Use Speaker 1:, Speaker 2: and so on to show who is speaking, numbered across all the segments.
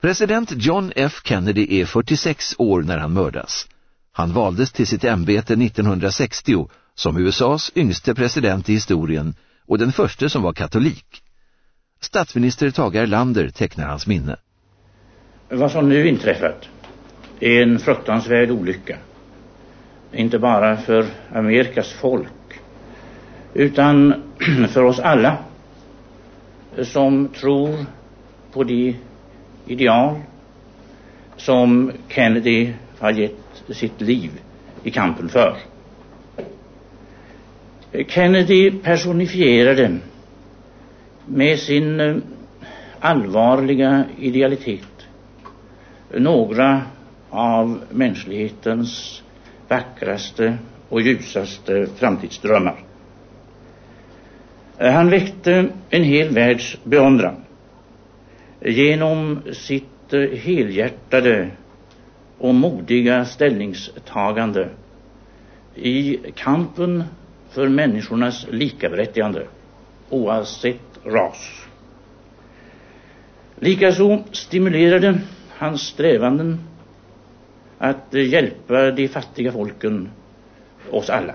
Speaker 1: President John F Kennedy är 46 år när han mördas. Han valdes till sitt ämbete 1960 som USAs yngste president i historien och den första som var katolik. Statsminister Tage Erlander tecknar hans minne.
Speaker 2: Vad som nu inträffat är en fruktansvärd olycka. Inte bara för Amerikas folk utan för oss alla som tror på de ideal som Kennedy har gett sitt liv i kampen för. Kennedy personifierade med sin eh, allvarliga idealitet några av mänsklighetens vackraste och ljusaste framtidsdrömmar. Eh, han väckte en hel världs beundran genom sitt helhjärtade och modiga ställningstagande i kampen för människornas likaberättigande oavsett ras. Likaså stimulerade hans strävanden att hjälpa de fattiga folken oss alla.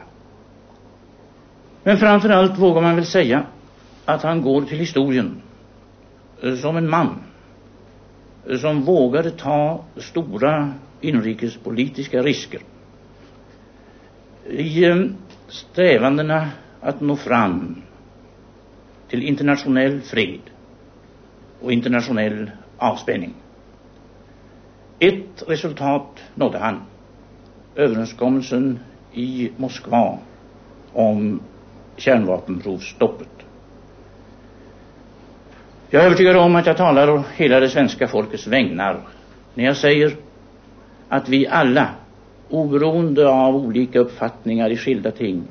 Speaker 2: Men framför allt vågar man väl säga att han går till historien som en man som vågade ta stora inrikespolitiska risker i eh, strävandena att nå fram till internationell fred och internationell avspänning. Ett resultat nådde han, överenskommelsen i Moskva om kärnvapenprovstoppet. Jag är övertygad om att jag talar å hela det svenska folkets vägnar när jag säger att vi alla, oberoende av olika uppfattningar i skilda ting,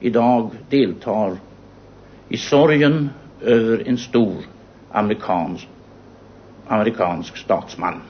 Speaker 2: idag deltar i sorgen över en stor amerikansk, amerikansk statsman.